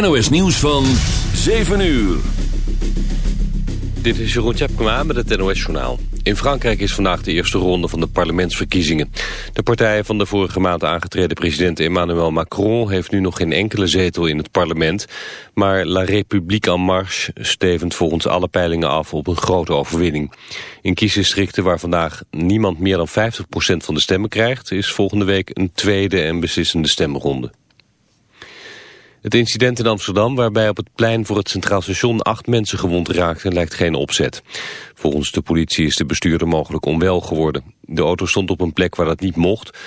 NOS Nieuws van 7 uur. Dit is Jeroen Tjepkema met het NOS Journaal. In Frankrijk is vandaag de eerste ronde van de parlementsverkiezingen. De partij van de vorige maand aangetreden president Emmanuel Macron... heeft nu nog geen enkele zetel in het parlement. Maar La République en Marche stevend volgens alle peilingen af... op een grote overwinning. In kiesdistricten waar vandaag niemand meer dan 50% van de stemmen krijgt... is volgende week een tweede en beslissende stemronde. Het incident in Amsterdam, waarbij op het plein voor het Centraal Station acht mensen gewond raakten, lijkt geen opzet. Volgens de politie is de bestuurder mogelijk onwel geworden. De auto stond op een plek waar dat niet mocht.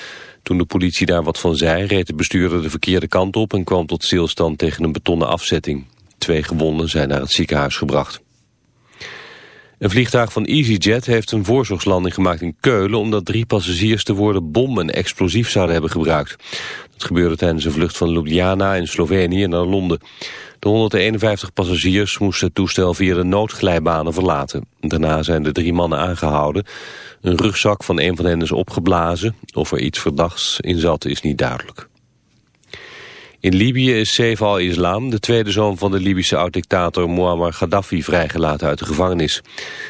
Toen de politie daar wat van zei, reed de bestuurder de verkeerde kant op en kwam tot stilstand tegen een betonnen afzetting. Twee gewonden zijn naar het ziekenhuis gebracht. Een vliegtuig van EasyJet heeft een voorzorgslanding gemaakt in Keulen... omdat drie passagiers de woorden bom en explosief zouden hebben gebruikt. Dat gebeurde tijdens een vlucht van Ljubljana in Slovenië naar Londen. De 151 passagiers moesten het toestel via de noodglijbanen verlaten. Daarna zijn de drie mannen aangehouden. Een rugzak van een van hen is opgeblazen. Of er iets verdachts in zat is niet duidelijk. In Libië is Saif al-Islam, de tweede zoon van de Libische oud-dictator Muammar Gaddafi, vrijgelaten uit de gevangenis.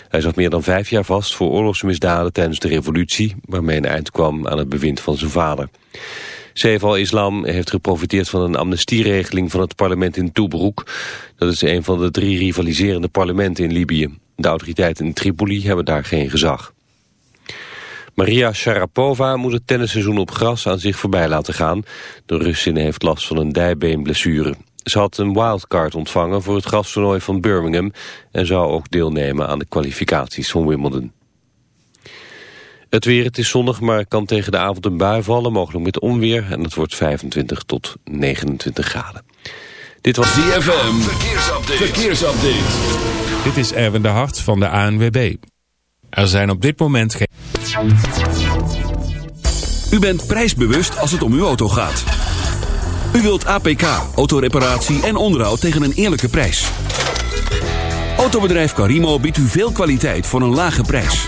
Hij zat meer dan vijf jaar vast voor oorlogsmisdaden tijdens de revolutie, waarmee een eind kwam aan het bewind van zijn vader. Saif al-Islam heeft geprofiteerd van een amnestieregeling van het parlement in Tobruk. Dat is een van de drie rivaliserende parlementen in Libië. De autoriteiten in Tripoli hebben daar geen gezag. Maria Sharapova moet het tennisseizoen op gras aan zich voorbij laten gaan. De Russin heeft last van een dijbeenblessure. Ze had een wildcard ontvangen voor het grastoernooi van Birmingham... en zou ook deelnemen aan de kwalificaties van Wimbledon. Het weer, het is zonnig, maar kan tegen de avond een bui vallen... mogelijk met onweer en het wordt 25 tot 29 graden. Dit was DFM. Verkeersupdate. Verkeersupdate. Dit is Erwin de Hart van de ANWB. Er zijn op dit moment geen... U bent prijsbewust als het om uw auto gaat. U wilt APK, autoreparatie en onderhoud tegen een eerlijke prijs. Autobedrijf Carimo biedt u veel kwaliteit voor een lage prijs.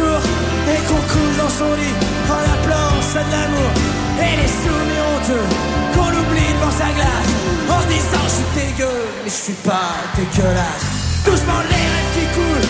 Et qu'on couche dans son lit en appelant ça de l'amour. Et les soumis honteux qu'on oublie devant sa glace en se disant je suis dégueu mais je suis pas dégueulasse. Doucement les rêves qui coulent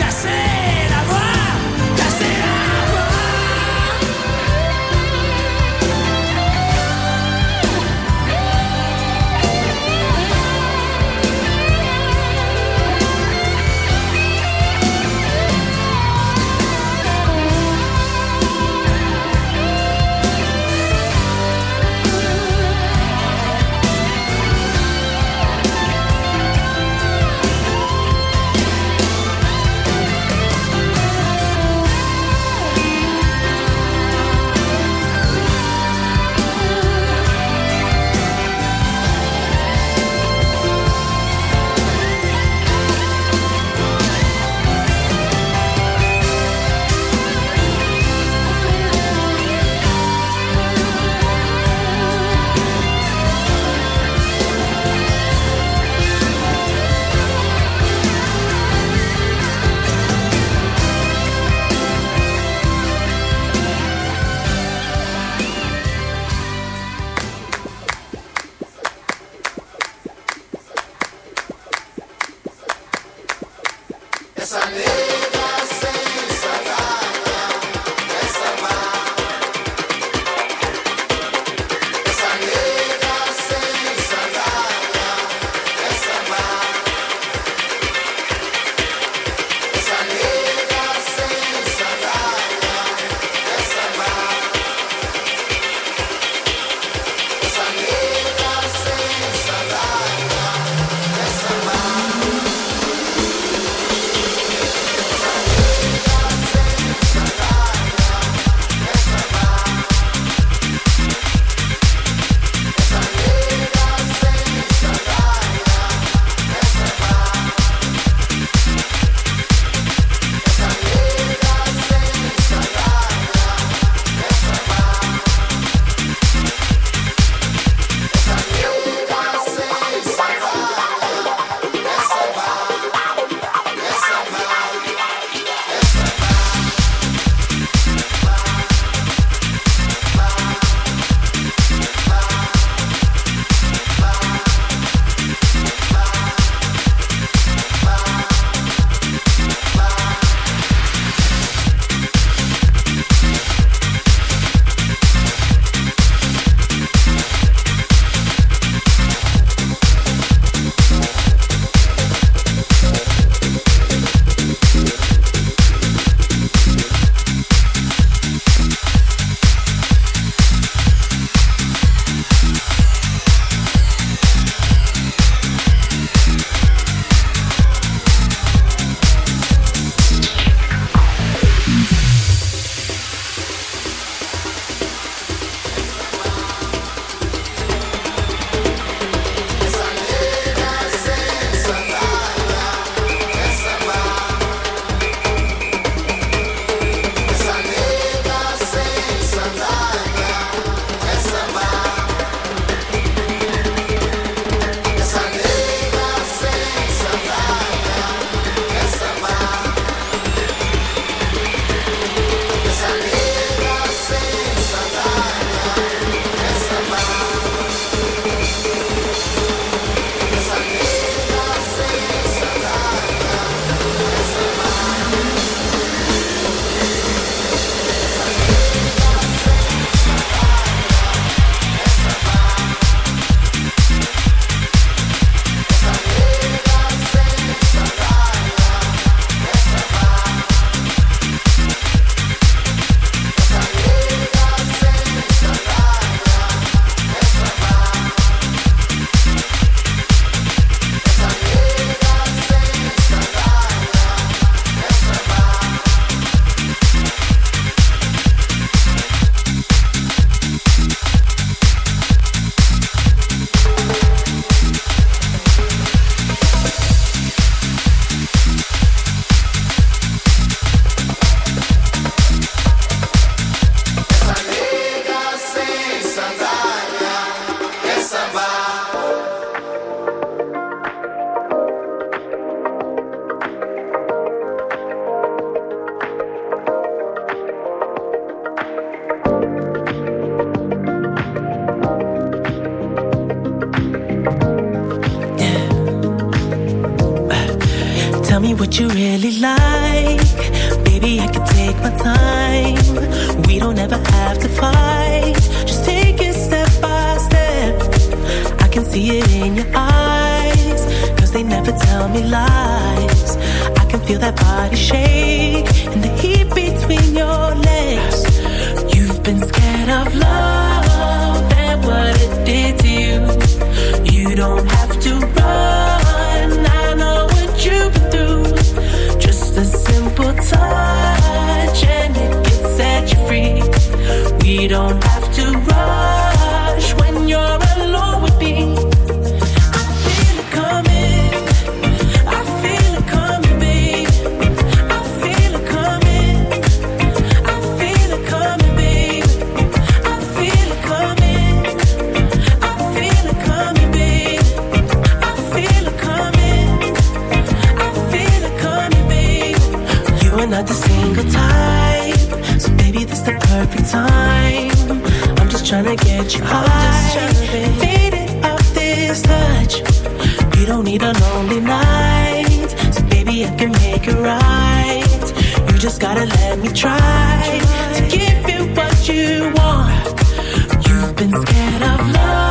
I can make it right. You just gotta let me try to give you what you want. You've been scared of love.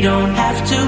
don't have to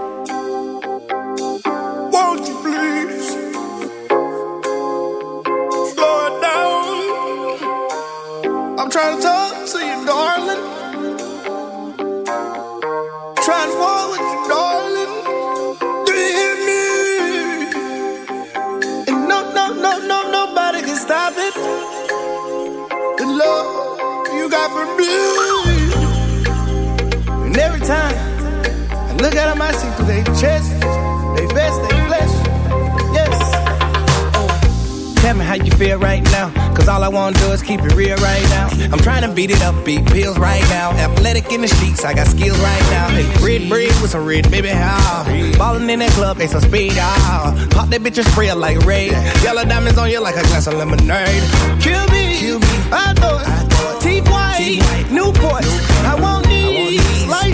time I look at them, I see through their chest, they vest, they flesh. Yes. Tell me how you feel right now. Cause all I wanna do is keep it real right now. I'm trying to beat it up, beat pills right now. Athletic in the streets, I got skills right now. Hey, red bread with some red, baby, how? Ballin' in that club, they some speed, ah. Pop that bitch and spray her like raid. Yellow diamonds on you like a glass of lemonade. Kill me, Kill me. I it. Teeth white, Newports. I want these light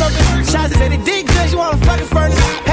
something. Shots said it did good, you wanna fucking furnace.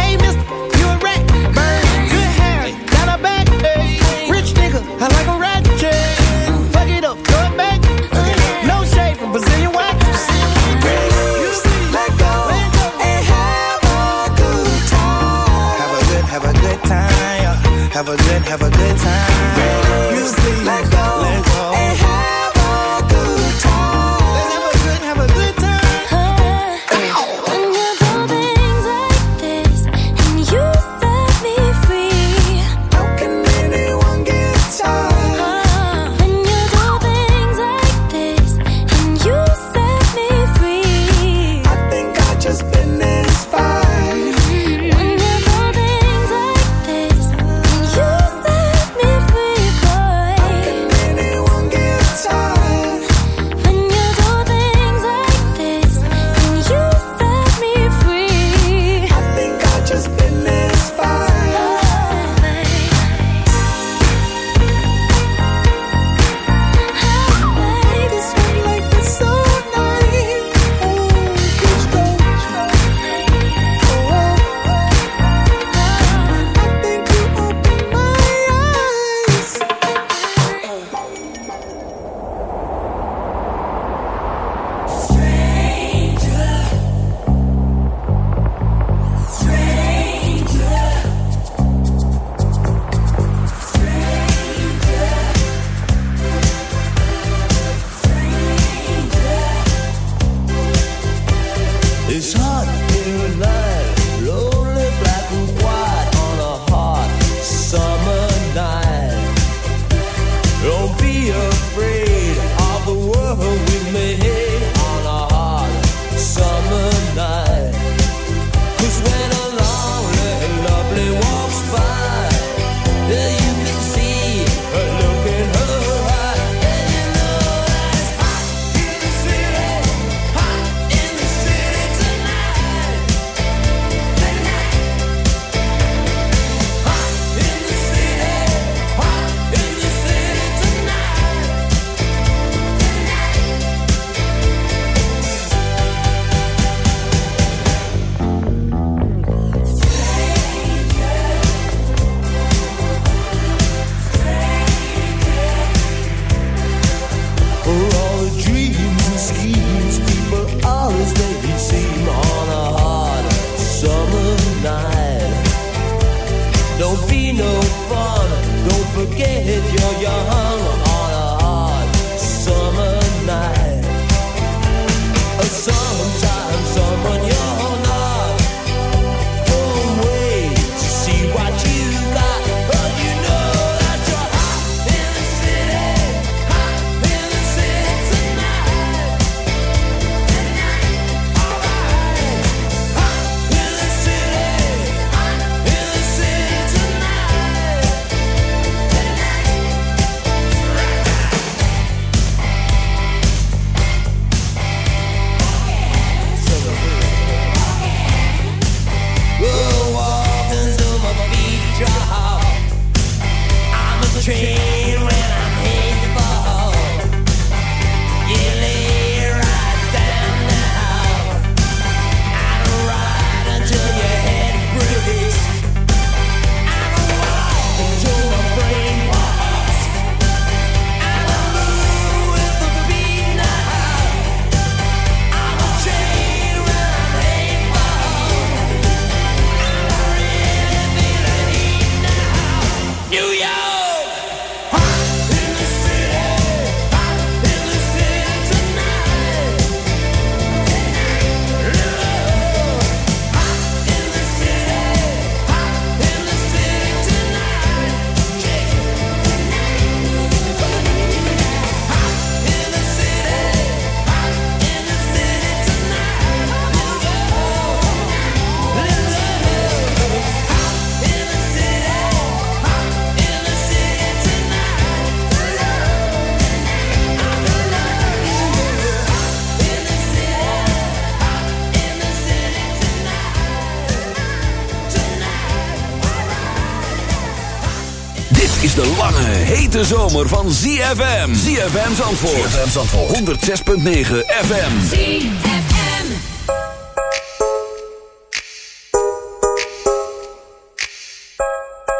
hete zomer van ZFM. ZFM Zandvoort. ZFM Zandvoort. 106.9 FM. ZFM.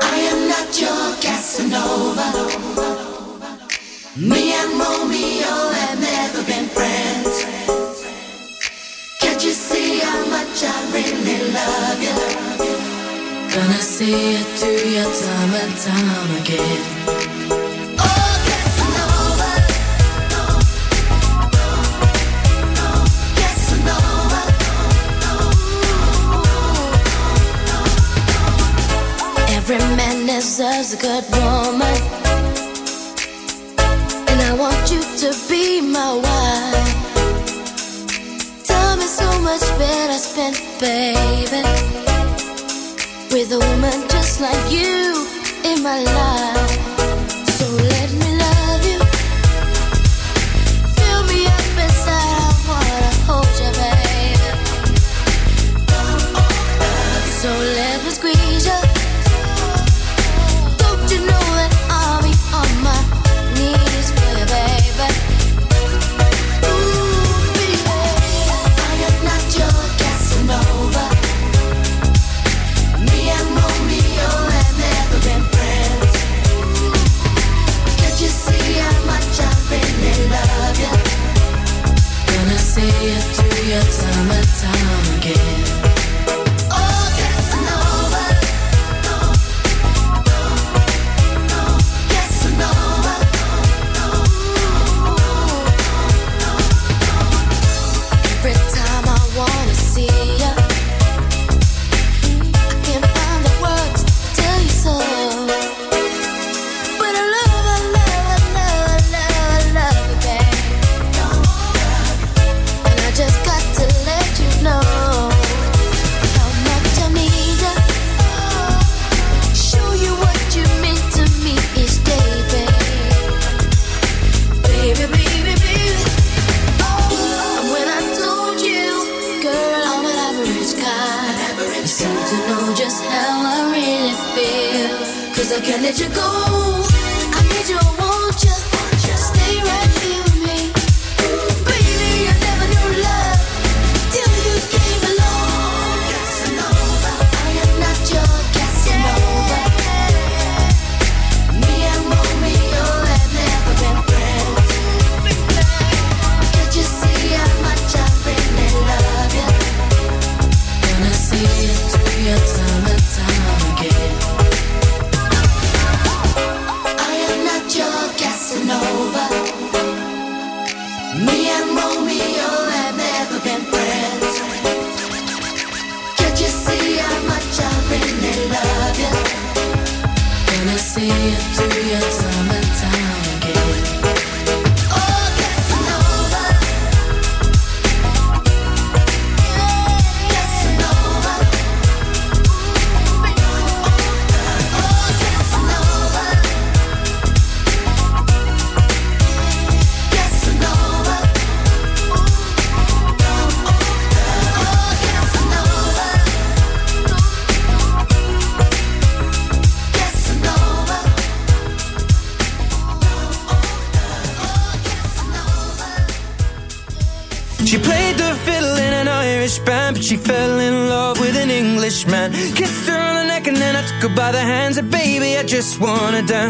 I am not your Casanova. Me and Romeo have never been friends. Can't you see how much I really love you? Gonna see you through your time and time again. is a good woman, and I want you to be my wife. Time is so much better spent, baby, with a woman just like you in my life.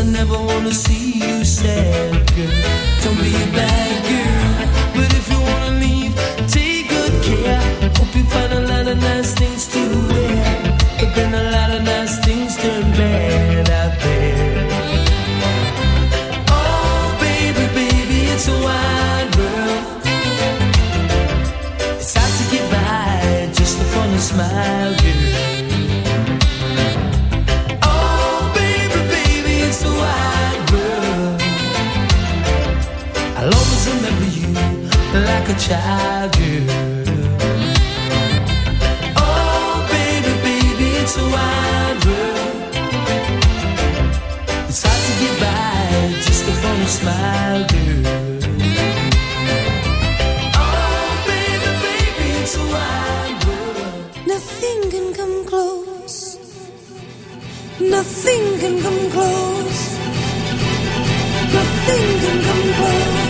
I never wanna see you sad, girl. Don't be a bad girl. But if you wanna leave, take good care. Hope you find a lot of nice things to wear. But then a lot of nice things turn bad out there. Oh, baby, baby, it's a wide child you Oh baby, baby, it's a world It's hard to get by just smile, girl Oh baby, baby, it's a world Nothing can come close. Nothing can come close. Nothing can come close.